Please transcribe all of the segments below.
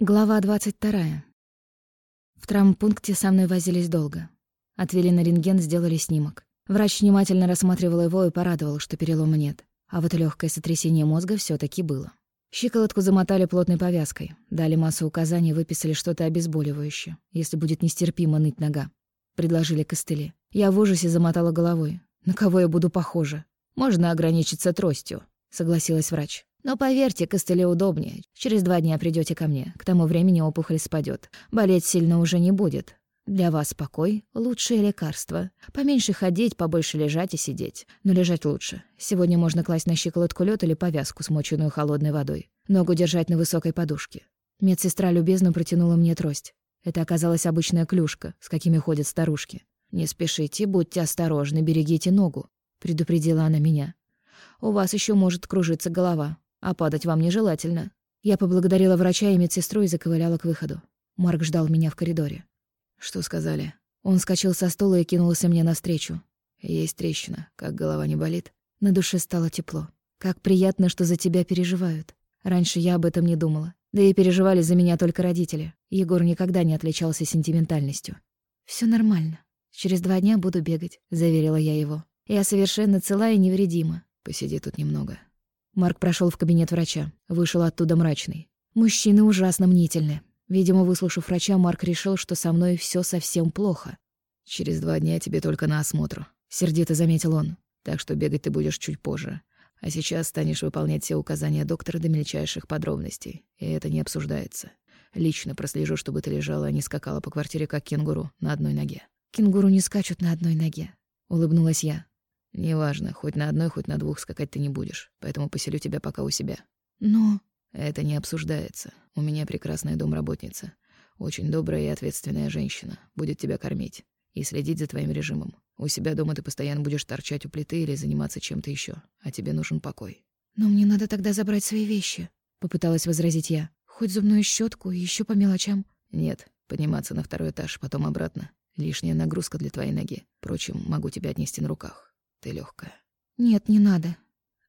Глава 22. В травмпункте со мной возились долго. Отвели на рентген, сделали снимок. Врач внимательно рассматривал его и порадовал, что перелома нет. А вот легкое сотрясение мозга все таки было. Щиколотку замотали плотной повязкой, дали массу указаний, выписали что-то обезболивающее, если будет нестерпимо ныть нога. Предложили костыли. Я в ужасе замотала головой. На кого я буду похожа? Можно ограничиться тростью, согласилась врач. Но поверьте, костыле удобнее. Через два дня придете ко мне. К тому времени опухоль спадет. Болеть сильно уже не будет. Для вас покой — лучшее лекарство. Поменьше ходить, побольше лежать и сидеть. Но лежать лучше. Сегодня можно класть на щиколотку лёд или повязку, смоченную холодной водой. Ногу держать на высокой подушке. Медсестра любезно протянула мне трость. Это оказалась обычная клюшка, с какими ходят старушки. «Не спешите, будьте осторожны, берегите ногу», — предупредила она меня. «У вас еще может кружиться голова, а падать вам нежелательно». Я поблагодарила врача и медсестру и заковыляла к выходу. Марк ждал меня в коридоре. «Что сказали?» Он вскочил со стула и кинулся мне навстречу. «Есть трещина. Как голова не болит?» На душе стало тепло. «Как приятно, что за тебя переживают. Раньше я об этом не думала. Да и переживали за меня только родители. Егор никогда не отличался сентиментальностью. Все нормально. Через два дня буду бегать», — заверила я его. «Я совершенно цела и невредима». «Посиди тут немного. Марк прошел в кабинет врача, вышел оттуда мрачный. Мужчины ужасно мнительны. Видимо, выслушав врача, Марк решил, что со мной все совсем плохо. «Через два дня тебе только на осмотр», — сердито заметил он. «Так что бегать ты будешь чуть позже. А сейчас станешь выполнять все указания доктора до мельчайших подробностей. И это не обсуждается. Лично прослежу, чтобы ты лежала, а не скакала по квартире, как кенгуру, на одной ноге». «Кенгуру не скачут на одной ноге», — улыбнулась я. «Неважно, хоть на одной, хоть на двух скакать ты не будешь, поэтому поселю тебя пока у себя». «Но...» «Это не обсуждается. У меня прекрасная домработница. Очень добрая и ответственная женщина. Будет тебя кормить и следить за твоим режимом. У себя дома ты постоянно будешь торчать у плиты или заниматься чем-то еще, а тебе нужен покой». «Но мне надо тогда забрать свои вещи», — попыталась возразить я. «Хоть зубную щетку и еще по мелочам». «Нет, подниматься на второй этаж, потом обратно. Лишняя нагрузка для твоей ноги. Впрочем, могу тебя отнести на руках. Ты легкая. Нет, не надо.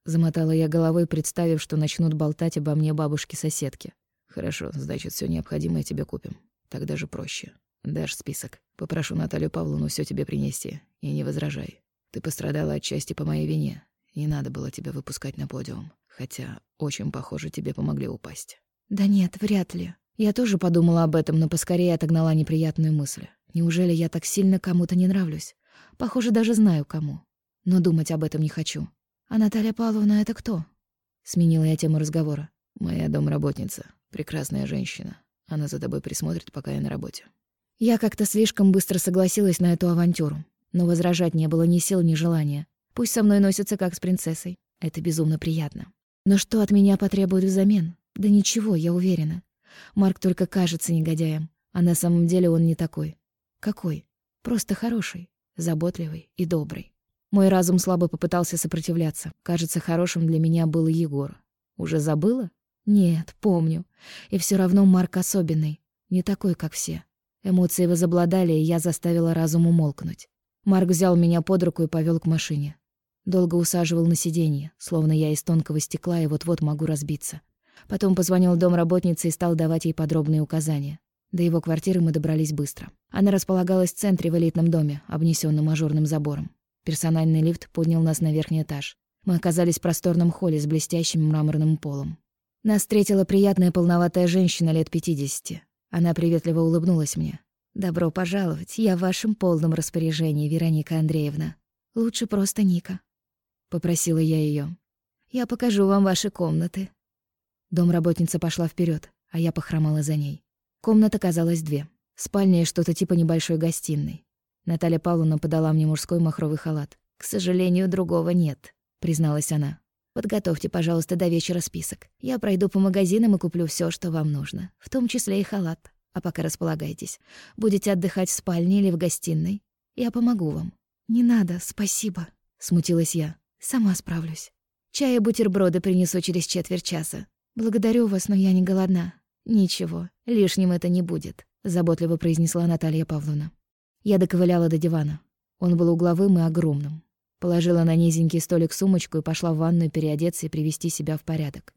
Замотала я головой, представив, что начнут болтать обо мне бабушки-соседки. Хорошо, значит, все необходимое тебе купим. Так даже проще. Дашь список. Попрошу Наталью Павловну все тебе принести. И не возражай. Ты пострадала отчасти по моей вине. Не надо было тебя выпускать на подиум. Хотя, очень похоже, тебе помогли упасть. Да нет, вряд ли. Я тоже подумала об этом, но поскорее отогнала неприятную мысль. Неужели я так сильно кому-то не нравлюсь? Похоже, даже знаю, кому но думать об этом не хочу. «А Наталья Павловна — это кто?» Сменила я тему разговора. «Моя домработница. Прекрасная женщина. Она за тобой присмотрит, пока я на работе». Я как-то слишком быстро согласилась на эту авантюру, но возражать не было ни сил, ни желания. Пусть со мной носятся как с принцессой. Это безумно приятно. Но что от меня потребуют взамен? Да ничего, я уверена. Марк только кажется негодяем, а на самом деле он не такой. Какой? Просто хороший, заботливый и добрый. Мой разум слабо попытался сопротивляться. Кажется, хорошим для меня был Егор. Уже забыла? Нет, помню. И все равно Марк особенный. Не такой, как все. Эмоции возобладали, и я заставила разум умолкнуть. Марк взял меня под руку и повел к машине. Долго усаживал на сиденье, словно я из тонкого стекла и вот-вот могу разбиться. Потом позвонил домработнице и стал давать ей подробные указания. До его квартиры мы добрались быстро. Она располагалась в центре в элитном доме, обнесённом ажурным забором. Персональный лифт поднял нас на верхний этаж. Мы оказались в просторном холле с блестящим мраморным полом. Нас встретила приятная полноватая женщина лет пятидесяти. Она приветливо улыбнулась мне. «Добро пожаловать, я в вашем полном распоряжении, Вероника Андреевна. Лучше просто Ника», — попросила я ее. «Я покажу вам ваши комнаты». Домработница пошла вперед, а я похромала за ней. Комнат оказалось две. Спальня и что-то типа небольшой гостиной. Наталья Павловна подала мне мужской махровый халат. «К сожалению, другого нет», — призналась она. «Подготовьте, пожалуйста, до вечера список. Я пройду по магазинам и куплю все, что вам нужно, в том числе и халат. А пока располагайтесь. Будете отдыхать в спальне или в гостиной. Я помогу вам». «Не надо, спасибо», — смутилась я. «Сама справлюсь. Чай и бутерброды принесу через четверть часа. Благодарю вас, но я не голодна». «Ничего, лишним это не будет», — заботливо произнесла Наталья Павловна. Я доковыляла до дивана. Он был угловым и огромным. Положила на низенький столик сумочку и пошла в ванную переодеться и привести себя в порядок.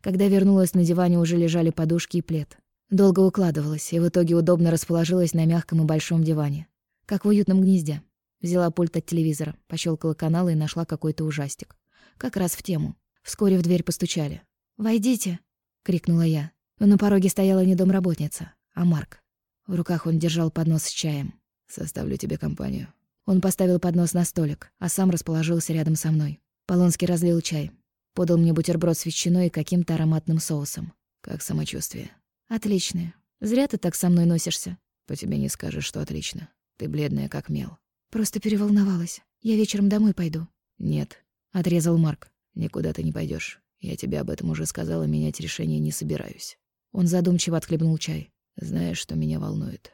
Когда вернулась, на диване уже лежали подушки и плед. Долго укладывалась и в итоге удобно расположилась на мягком и большом диване. Как в уютном гнезде. Взяла пульт от телевизора, пощелкала каналы и нашла какой-то ужастик. Как раз в тему. Вскоре в дверь постучали. «Войдите!» — крикнула я. Но на пороге стояла не домработница, а Марк. В руках он держал поднос с чаем. «Составлю тебе компанию». Он поставил поднос на столик, а сам расположился рядом со мной. Полонский разлил чай. Подал мне бутерброд с ветчиной и каким-то ароматным соусом. «Как самочувствие?» «Отличное. Зря ты так со мной носишься». «По тебе не скажешь, что отлично. Ты бледная, как мел». «Просто переволновалась. Я вечером домой пойду». «Нет», — отрезал Марк. «Никуда ты не пойдешь. Я тебе об этом уже сказала, менять решение не собираюсь». Он задумчиво отхлебнул чай. «Знаешь, что меня волнует?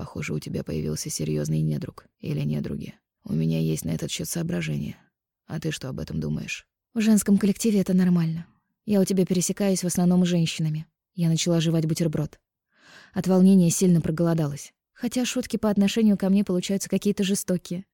Похоже, у тебя появился серьезный недруг или недруги. У меня есть на этот счет соображения. А ты что об этом думаешь? В женском коллективе это нормально. Я у тебя пересекаюсь в основном с женщинами. Я начала жевать бутерброд. От волнения сильно проголодалась. Хотя шутки по отношению ко мне получаются какие-то жестокие.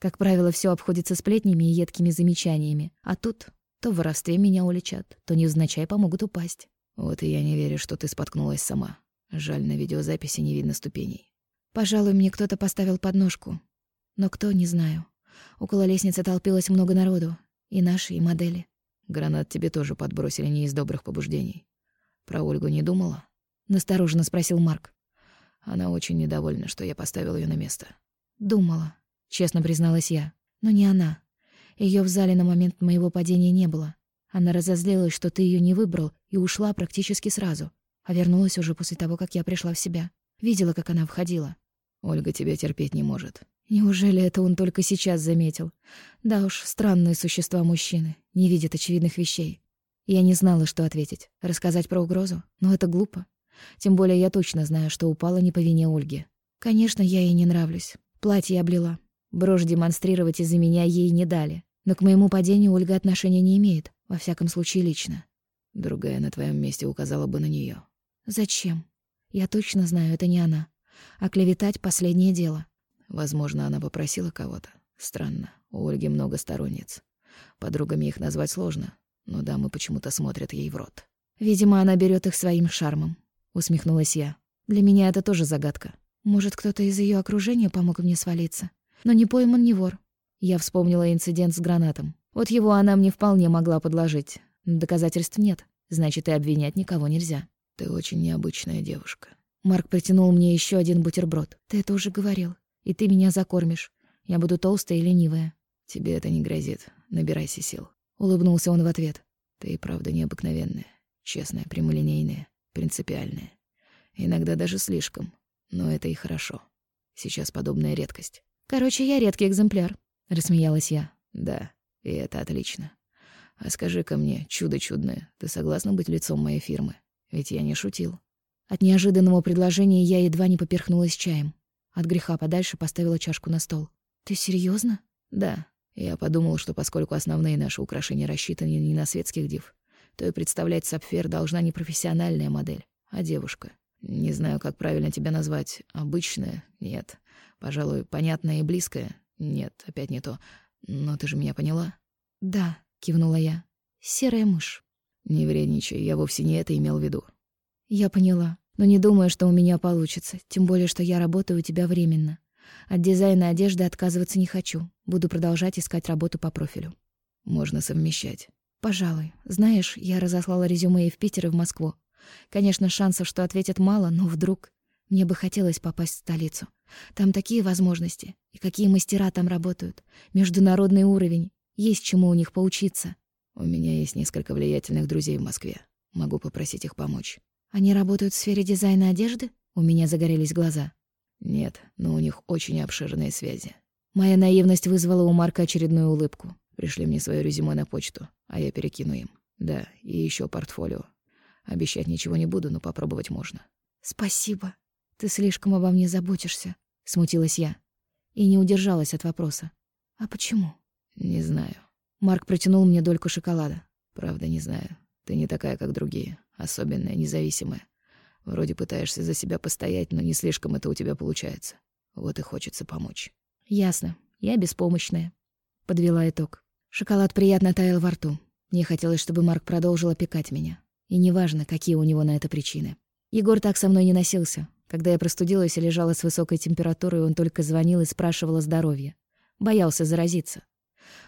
Как правило, все обходится сплетнями и едкими замечаниями. А тут то в воровстве меня уличат, то невзначай помогут упасть. Вот и я не верю, что ты споткнулась сама. Жаль, на видеозаписи не видно ступеней. Пожалуй, мне кто-то поставил подножку. Но кто, не знаю. Около лестницы толпилось много народу. И наши, и модели. Гранат тебе тоже подбросили не из добрых побуждений. Про Ольгу не думала? Настороженно спросил Марк. Она очень недовольна, что я поставил ее на место. Думала, честно призналась я. Но не она. Ее в зале на момент моего падения не было. Она разозлилась, что ты ее не выбрал, и ушла практически сразу. А вернулась уже после того, как я пришла в себя. Видела, как она входила. Ольга тебя терпеть не может. Неужели это он только сейчас заметил? Да уж, странные существа мужчины, не видят очевидных вещей. Я не знала, что ответить. Рассказать про угрозу? Но это глупо. Тем более я точно знаю, что упала не по вине Ольги. Конечно, я ей не нравлюсь. Платье облила. Брошь демонстрировать из-за меня ей не дали. Но к моему падению Ольга отношения не имеет, во всяком случае лично. Другая на твоем месте указала бы на нее. Зачем? Я точно знаю, это не она. А клеветать — последнее дело. Возможно, она попросила кого-то. Странно, у Ольги много сторонниц. Подругами их назвать сложно, но дамы почему-то смотрят ей в рот. Видимо, она берет их своим шармом, усмехнулась я. Для меня это тоже загадка. Может, кто-то из ее окружения помог мне свалиться. Но не пойман, не вор. Я вспомнила инцидент с гранатом. Вот его она мне вполне могла подложить. Доказательств нет, значит, и обвинять никого нельзя. Ты очень необычная девушка. Марк протянул мне еще один бутерброд. Ты это уже говорил. И ты меня закормишь. Я буду толстая и ленивая. Тебе это не грозит. Набирайся сил. Улыбнулся он в ответ. Ты и правда необыкновенная. Честная, прямолинейная, принципиальная. Иногда даже слишком. Но это и хорошо. Сейчас подобная редкость. Короче, я редкий экземпляр. Рассмеялась я. Да, и это отлично. А скажи-ка мне, чудо чудное, ты согласна быть лицом моей фирмы? Ведь я не шутил. От неожиданного предложения я едва не поперхнулась чаем. От греха подальше поставила чашку на стол. «Ты серьезно? «Да. Я подумал, что поскольку основные наши украшения рассчитаны не на светских див, то и представлять сапфир должна не профессиональная модель, а девушка. Не знаю, как правильно тебя назвать. Обычная? Нет. Пожалуй, понятная и близкая? Нет, опять не то. Но ты же меня поняла?» «Да», — кивнула я. «Серая мышь». «Не вредничай, я вовсе не это имел в виду». «Я поняла, но не думаю, что у меня получится, тем более, что я работаю у тебя временно. От дизайна одежды отказываться не хочу, буду продолжать искать работу по профилю». «Можно совмещать». «Пожалуй. Знаешь, я разослала резюме и в Питер, и в Москву. Конечно, шансов, что ответят мало, но вдруг... Мне бы хотелось попасть в столицу. Там такие возможности, и какие мастера там работают. Международный уровень. Есть чему у них поучиться. У меня есть несколько влиятельных друзей в Москве. Могу попросить их помочь. Они работают в сфере дизайна одежды? У меня загорелись глаза. Нет, но у них очень обширные связи. Моя наивность вызвала у Марка очередную улыбку. Пришли мне свое резюме на почту, а я перекину им. Да, и еще портфолио. Обещать ничего не буду, но попробовать можно. Спасибо. Ты слишком обо мне заботишься, смутилась я и не удержалась от вопроса. А почему? Не знаю. Марк протянул мне дольку шоколада. Правда, не знаю. Ты не такая, как другие. Особенная, независимая. Вроде пытаешься за себя постоять, но не слишком это у тебя получается. Вот и хочется помочь. Ясно. Я беспомощная. Подвела итог. Шоколад приятно таял во рту. Мне хотелось, чтобы Марк продолжил опекать меня. И неважно, какие у него на это причины. Егор так со мной не носился. Когда я простудилась и лежала с высокой температурой, он только звонил и спрашивал о здоровье. Боялся заразиться.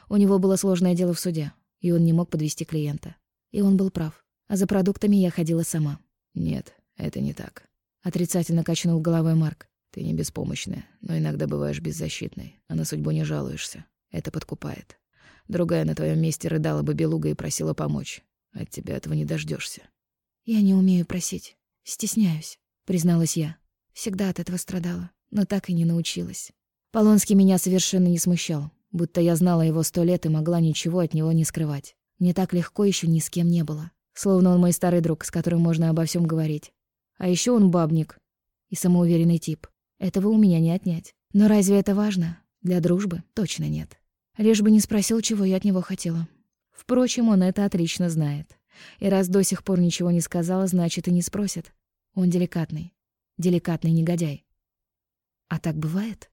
У него было сложное дело в суде, и он не мог подвести клиента. И он был прав. А за продуктами я ходила сама. «Нет, это не так», — отрицательно качнул головой Марк. «Ты не беспомощная, но иногда бываешь беззащитной, а на судьбу не жалуешься. Это подкупает. Другая на твоем месте рыдала бы белуга и просила помочь. От тебя этого не дождешься. «Я не умею просить. Стесняюсь», — призналась я. Всегда от этого страдала, но так и не научилась. Полонский меня совершенно не смущал, будто я знала его сто лет и могла ничего от него не скрывать. Мне так легко еще ни с кем не было. Словно он мой старый друг, с которым можно обо всем говорить. А еще он бабник и самоуверенный тип. Этого у меня не отнять. Но разве это важно? Для дружбы точно нет. Лишь бы не спросил, чего я от него хотела. Впрочем, он это отлично знает. И раз до сих пор ничего не сказала, значит, и не спросит. Он деликатный. Деликатный негодяй. А так бывает?